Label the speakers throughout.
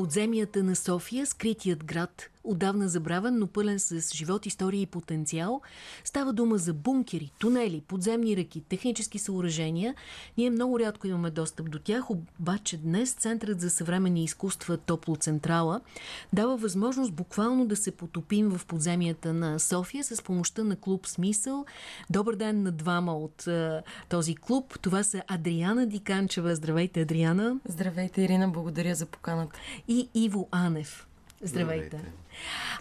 Speaker 1: подземията на София, скритият град, отдавна забравен, но пълен с живот, история и потенциал. Става дума за бункери, тунели, подземни реки, технически съоръжения. Ние много рядко имаме достъп до тях, обаче днес Центърът за съвременни изкуства Топлоцентрала дава възможност буквално да се потопим в подземията на София с помощта на клуб Смисъл. Добър ден на двама от uh, този клуб. Това са Адриана Диканчева. Здравейте, Адриана.
Speaker 2: Здравейте, Ирина. Благодаря за поканата.
Speaker 1: И Иво Анев. Здравейте. Здравейте.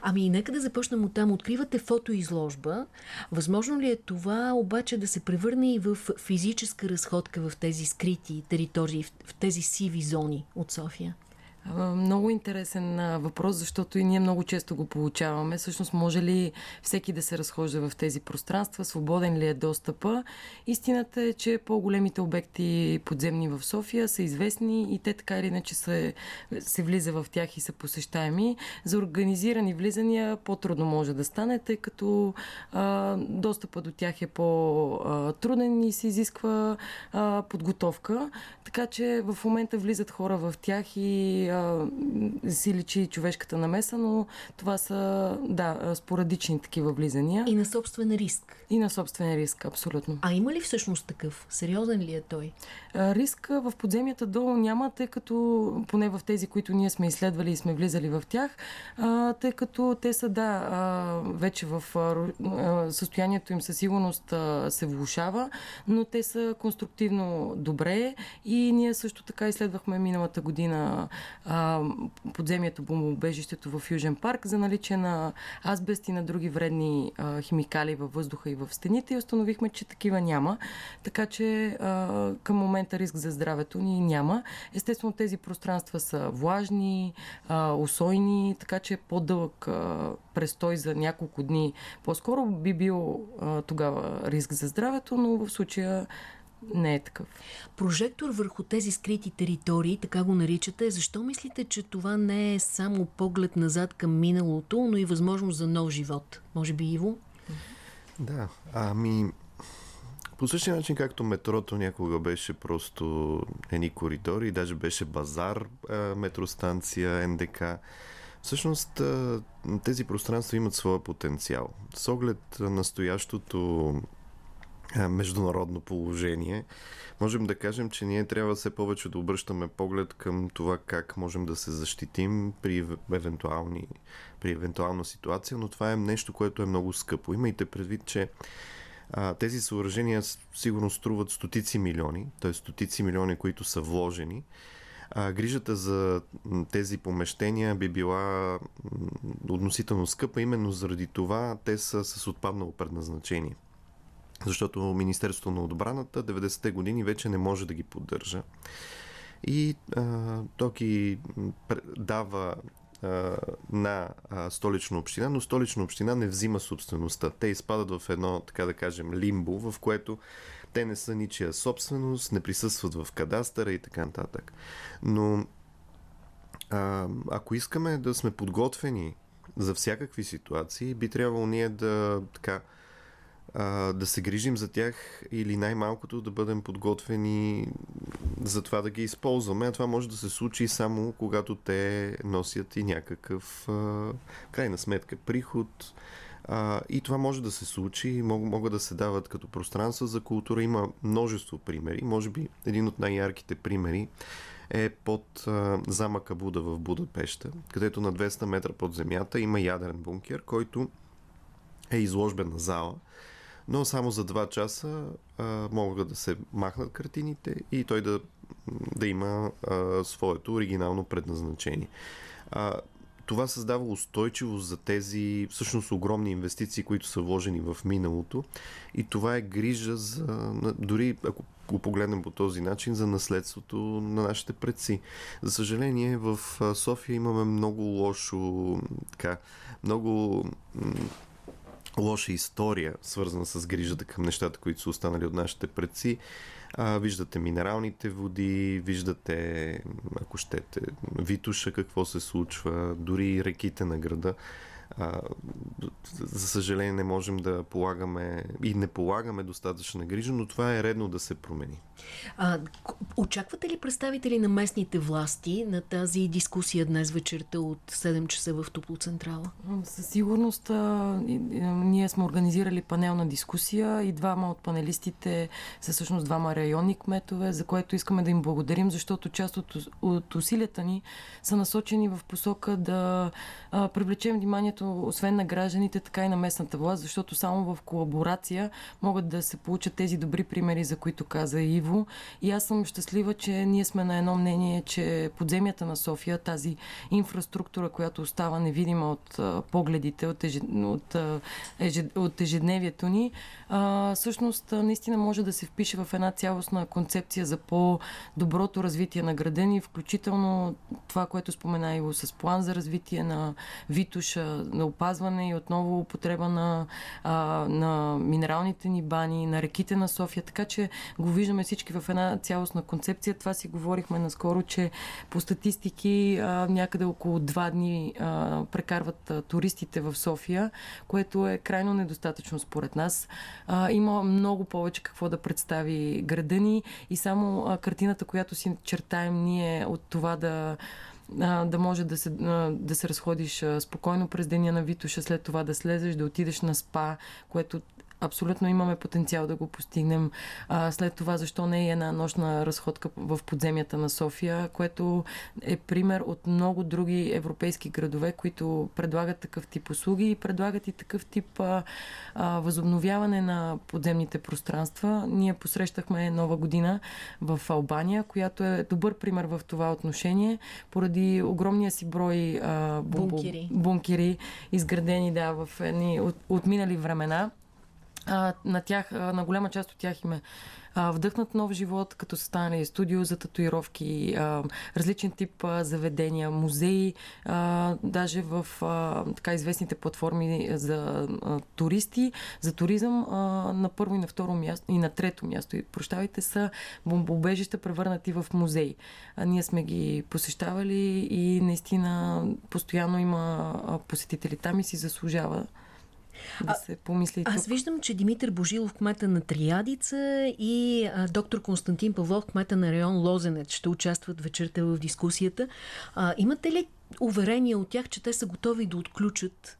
Speaker 1: Ами, нека да започнем от там. Откривате фотоизложба. Възможно ли е това обаче да се превърне и в физическа разходка в тези скрити територии, в тези сиви зони от София?
Speaker 2: Много интересен въпрос, защото и ние много често го получаваме. Всъщност, може ли всеки да се разхожда в тези пространства? Свободен ли е достъпа? Истината е, че по-големите обекти подземни в София са известни и те така или иначе се, се влиза в тях и са посещаеми. За организирани влизания по-трудно може да стане, тъй като а, достъпа до тях е по-труден и се изисква а, подготовка. Така че в момента влизат хора в тях и а, си личи човешката намеса, но това са, да, спорадични такива влизания.
Speaker 1: И на собствен риск.
Speaker 2: И на собствен риск, абсолютно.
Speaker 1: А има ли всъщност такъв? Сериозен ли е той?
Speaker 2: А, риск в подземията долу няма, тъй като поне в тези, които ние сме изследвали и сме влизали в тях, а, тъй като те са, да, а, вече в а, състоянието им със сигурност а, се влушава, но те са конструктивно добре и ние също така изследвахме миналата година а, подземието бомбоубежището в Южен парк за наличие на азбест и на други вредни а, химикали във въздуха и в стените и установихме, че такива няма. Така че а, към момента риск за здравето ни няма. Естествено, тези пространства са влажни, а, усойни, така че по-дълъг а, престой за няколко дни по-скоро би бил а, тогава риск за здравето, но в случая не е такъв.
Speaker 1: Прожектор върху тези скрити територии, така го наричате. Защо мислите, че това не е само поглед назад към миналото, но и възможност за нов живот? Може би Иво?
Speaker 3: Да, ами по същия начин, както метрото някога беше просто едни коридори, даже беше базар, метростанция, НДК. Всъщност тези пространства имат своя потенциал. С оглед настоящото международно положение, можем да кажем, че ние трябва все повече да обръщаме поглед към това как можем да се защитим при, евентуални, при евентуална ситуация, но това е нещо, което е много скъпо. Имайте предвид, че а, тези съоръжения сигурно струват стотици милиони, т.е. стотици милиони, които са вложени. А, грижата за тези помещения би била относително скъпа, именно заради това те са с отпаднало предназначение защото Министерството на отбраната 90-те години вече не може да ги поддържа. И а, то ги дава а, на а, столична община, но столична община не взима собствеността. Те изпадат в едно, така да кажем, лимбо, в което те не са ничия собственост, не присъстват в кадастъра и така нататък. Но а, ако искаме да сме подготвени за всякакви ситуации, би трябвало ние да така а, да се грижим за тях или най-малкото да бъдем подготвени за това да ги използваме. А това може да се случи само когато те носят и някакъв, а, крайна сметка, приход. А, и това може да се случи, мог, могат да се дават като пространства за култура. Има множество примери. Може би един от най-ярките примери е под а, замъка Буда в Будапешта, където на 200 метра под земята има ядрен бункер, който е изложбена зала но само за 2 часа а, могат да се махнат картините и той да, да има а, своето оригинално предназначение. А, това създава устойчивост за тези всъщност огромни инвестиции, които са вложени в миналото и това е грижа за, дори ако го погледнем по този начин, за наследството на нашите предци. За съжаление, в София имаме много лошо, така, много лоша история, свързана с грижата към нещата, които са останали от нашите предци. А, виждате минералните води, виждате, ако щете, Витуша какво се случва, дори реките на града. А, за съжаление не можем да полагаме и не полагаме достатъчна грижа, но това е редно да се промени.
Speaker 1: А, очаквате ли представители на местните власти на тази дискусия днес вечерта от 7 часа в Топлоцентрала?
Speaker 2: Със сигурност а, и, и, ние сме организирали панелна дискусия и двама от панелистите са всъщност двама районни кметове, за което искаме да им благодарим, защото част от, от усилията ни са насочени в посока да а, привлечем вниманието освен на гражданите, така и на местната власт, защото само в колаборация могат да се получат тези добри примери, за които каза Иво. И аз съм щастлива, че ние сме на едно мнение, че подземята на София, тази инфраструктура, която остава невидима от погледите, от, ежед... от, ежед... от ежедневието ни, а, всъщност наистина може да се впише в една цялостна концепция за по-доброто развитие на града ни, включително това, което спомена Иво с план за развитие на Витуша, опазване и отново употреба на, а, на минералните ни бани, на реките на София, така че го виждаме всички в една цялостна концепция. Това си говорихме наскоро, че по статистики а, някъде около два дни а, прекарват а, туристите в София, което е крайно недостатъчно според нас. А, има много повече какво да представи града ни и само а, картината, която си чертаем ние от това да да може да се, да се разходиш спокойно през деня на Витуша, след това да слезеш, да отидеш на спа, което абсолютно имаме потенциал да го постигнем. А, след това, защо не е една нощна разходка в подземята на София, което е пример от много други европейски градове, които предлагат такъв тип услуги и предлагат и такъв тип а, а, възобновяване на подземните пространства. Ние посрещахме нова година в Албания, която е добър пример в това отношение, поради огромния си брой
Speaker 1: а, бункери.
Speaker 2: бункери, изградени да, в едни от, отминали времена на тях, на голяма част от тях им е вдъхнат нов живот, като са станали студио за татуировки, различен тип заведения, музеи, а, даже в така известните платформи за туристи, за туризъм на първо и на второ място и на трето място, прощавайте, са бомбоубежища превърнати в музеи. Ние сме ги посещавали и наистина постоянно има посетители там и си заслужава да се помисли
Speaker 1: Аз тук. виждам, че Димитър Божилов, кмета на Триадица и а, доктор Константин Павлов, кмета на район Лозенец, ще участват вечерта в дискусията. А, имате ли уверение от тях, че те са готови да отключат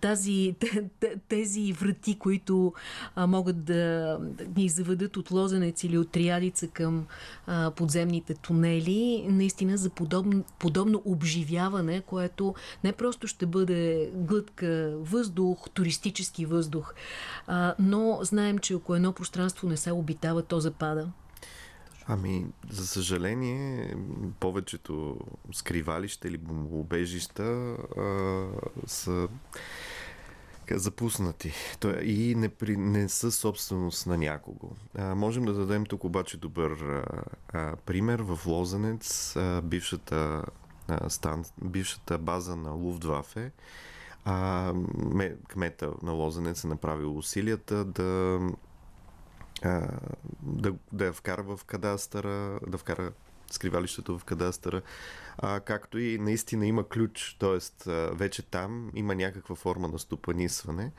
Speaker 1: тази, тези врати, които могат да ни заведат от Лозенец или от Триадица към подземните тунели, наистина за подобно, подобно обживяване, което не просто ще бъде глътка въздух, туристически въздух, но знаем, че ако едно пространство не се обитава, то запада.
Speaker 3: Ами, за съжаление, повечето скривалища или бомбоубежища а, са запуснати и не, при, не са собственост на някого. А, можем да дадем тук обаче добър а, пример. В Лозенец, а, бившата, а, стан, бившата база на Луфтвафе, а, кмета на Лозенец е направил усилията да да, да я вкара в кадастъра, да вкара скривалището в кадастъра, а, както и наистина има ключ, т.е. вече там има някаква форма на стопанисване,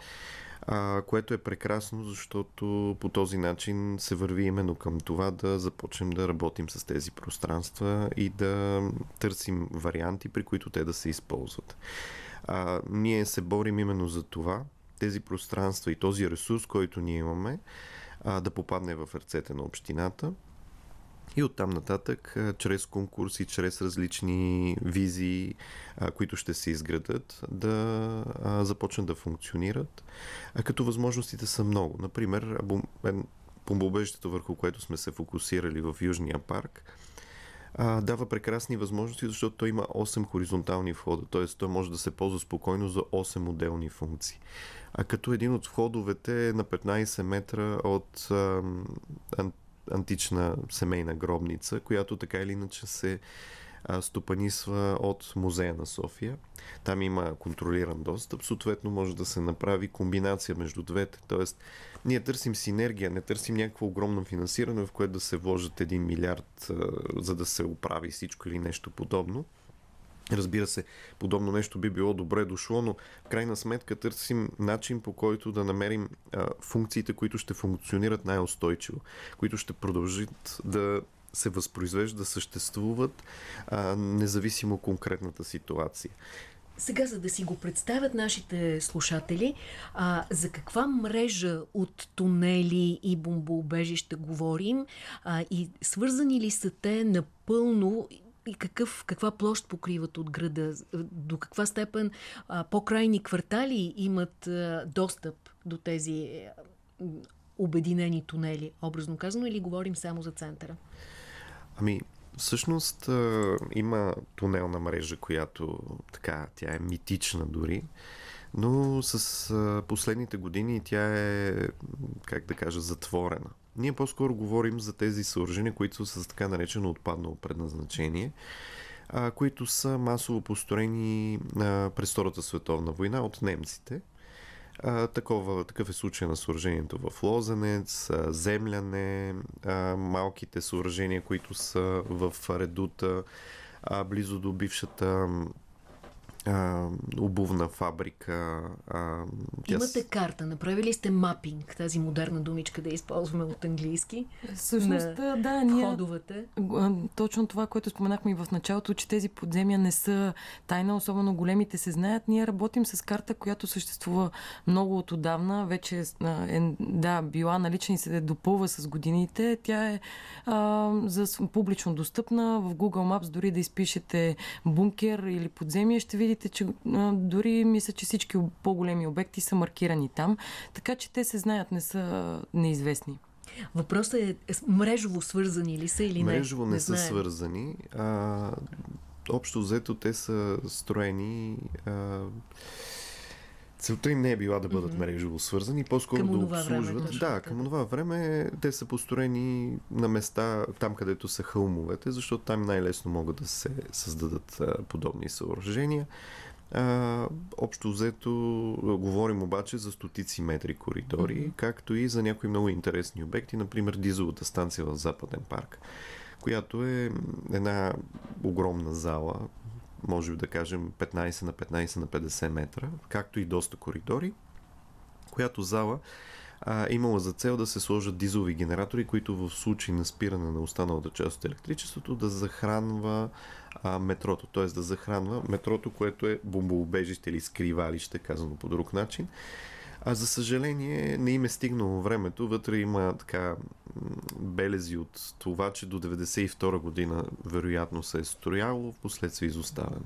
Speaker 3: а, което е прекрасно, защото по този начин се върви именно към това да започнем да работим с тези пространства и да търсим варианти, при които те да се използват. А, ние се борим именно за това, тези пространства и този ресурс, който ние имаме, а, да попадне в ръцете на общината. И оттам нататък, чрез конкурси, чрез различни визии, които ще се изградат, да започнат да функционират. Като възможностите са много. Например, бомбоубежището, върху което сме се фокусирали в Южния парк, дава прекрасни възможности, защото той има 8 хоризонтални входа, т.е. той може да се ползва спокойно за 8 отделни функции а като един от входовете е на 15 метра от а, антична семейна гробница, която така или иначе се а, стопанисва от музея на София. Там има контролиран достъп, съответно може да се направи комбинация между двете. Тоест, ние търсим синергия, не търсим някакво огромно финансиране, в което да се вложат 1 милиард, за да се оправи всичко или нещо подобно Разбира се, подобно нещо би било добре дошло, но в крайна сметка търсим начин по който да намерим а, функциите, които ще функционират най-устойчиво, които ще продължат да се възпроизвеждат, да съществуват, а, независимо конкретната ситуация.
Speaker 1: Сега, за да си го представят нашите слушатели, а, за каква мрежа от тунели и бомбоубежища говорим а, и свързани ли са те напълно и какъв, каква площ покриват от града? До каква степен по-крайни квартали имат а, достъп до тези а, обединени тунели, образно казано, или говорим само за центъра?
Speaker 3: Ами, всъщност има тунелна мрежа, която така, тя е митична дори, но с последните години тя е, как да кажа, затворена. Ние по-скоро говорим за тези съоръжения, които са с така наречено отпаднало предназначение, които са масово построени през Втората световна война от немците. А, такова, такъв е случай на съоръжението в Лозенец, Земляне, а, малките съоръжения, които са в Редута, а, близо до бившата а, обувна фабрика. А,
Speaker 1: тя... Имате карта, направили сте мапинг, тази модерна думичка да използваме от английски.
Speaker 2: Всъщност,
Speaker 1: на
Speaker 2: да,
Speaker 1: ние... Входовете.
Speaker 2: Точно това, което споменахме и в началото, че тези подземия не са тайна, особено големите се знаят. Ние работим с карта, която съществува много от отдавна. Вече е, да, била налична и се допълва с годините. Тя е а, за публично достъпна. В Google Maps дори да изпишете бункер или подземие, ще видите видите, че а, дори мисля, че всички по-големи обекти са маркирани там, така че те се знаят, не са неизвестни.
Speaker 1: Въпросът е мрежово свързани ли са или
Speaker 3: не? Мрежово не, не са свързани. А, общо взето те са строени а, Целта им не е била да бъдат mm-hmm. мрежово свързани, по-скоро към да обслужват. Време, да, към това време те са построени на места, там където са хълмовете, защото там най-лесно могат да се създадат а, подобни съоръжения. А, общо взето говорим обаче за стотици метри коридори, mm-hmm. както и за някои много интересни обекти, например дизелата станция в Западен парк, която е една огромна зала, може да кажем 15 на 15 на 50 метра, както и доста коридори, която зала а, имала за цел да се сложат дизелови генератори, които в случай на спиране на останалата част от електричеството да захранва а, метрото, т.е. да захранва метрото, което е бомбоубежище или скривалище, казано по друг начин. А за съжаление не им е стигнало времето. Вътре има така белези от това, че до 92 година вероятно се е строяло, в последствие изоставено.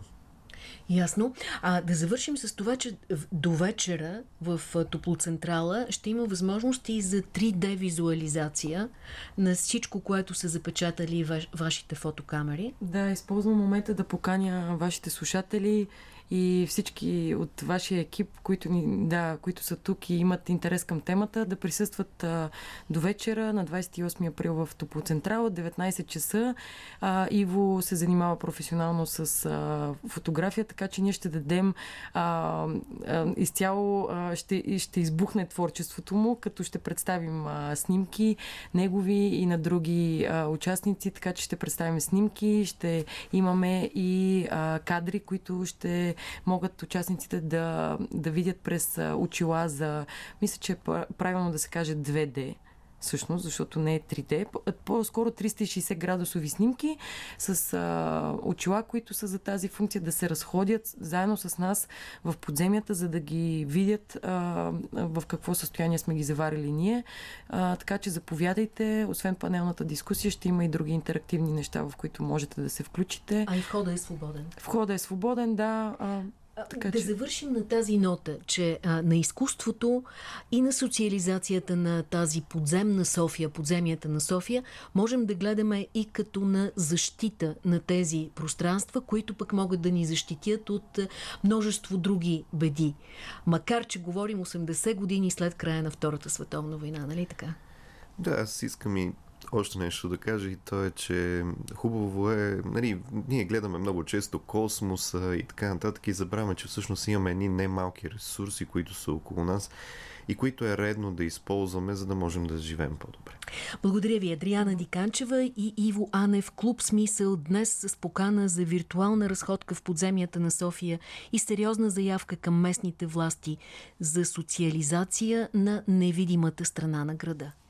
Speaker 1: Ясно. А да завършим с това, че до вечера в Топлоцентрала ще има възможности за 3D визуализация на всичко, което са запечатали вашите фотокамери.
Speaker 2: Да, използвам момента да поканя вашите слушатели и всички от вашия екип, които, ни, да, които са тук и имат интерес към темата, да присъстват а, до вечера на 28 април в Топлоцентрала, 19 часа. А, Иво се занимава професионално с а, фотография, така че ние ще дадем а, а, изцяло, а, ще, ще избухне творчеството му, като ще представим а, снимки негови и на други а, участници, така че ще представим снимки, ще имаме и а, кадри, които ще могат участниците да, да видят през очила за, мисля, че е правилно да се каже 2D всъщност, защото не е 3D, по-скоро 360 градусови снимки с а, очила, които са за тази функция да се разходят заедно с нас в подземята, за да ги видят а, в какво състояние сме ги заварили ние. А, така че заповядайте, освен панелната дискусия, ще има и други интерактивни неща, в които можете да се включите.
Speaker 1: А и входа е свободен.
Speaker 2: Входа е свободен, да. А,
Speaker 1: така, да че... завършим на тази нота, че а, на изкуството и на социализацията на тази подземна София, подземията на София, можем да гледаме и като на защита на тези пространства, които пък могат да ни защитят от множество други беди. Макар, че говорим 80 години след края на Втората световна война, нали така?
Speaker 3: Да, аз искам и още нещо да кажа и то е, че хубаво е, нали, ние гледаме много често космоса и така нататък и забравяме, че всъщност имаме едни немалки ресурси, които са около нас и които е редно да използваме, за да можем да живеем по-добре.
Speaker 1: Благодаря ви, Адриана Диканчева и Иво Анев. Клуб Смисъл днес с покана за виртуална разходка в подземията на София и сериозна заявка към местните власти за социализация на невидимата страна на града.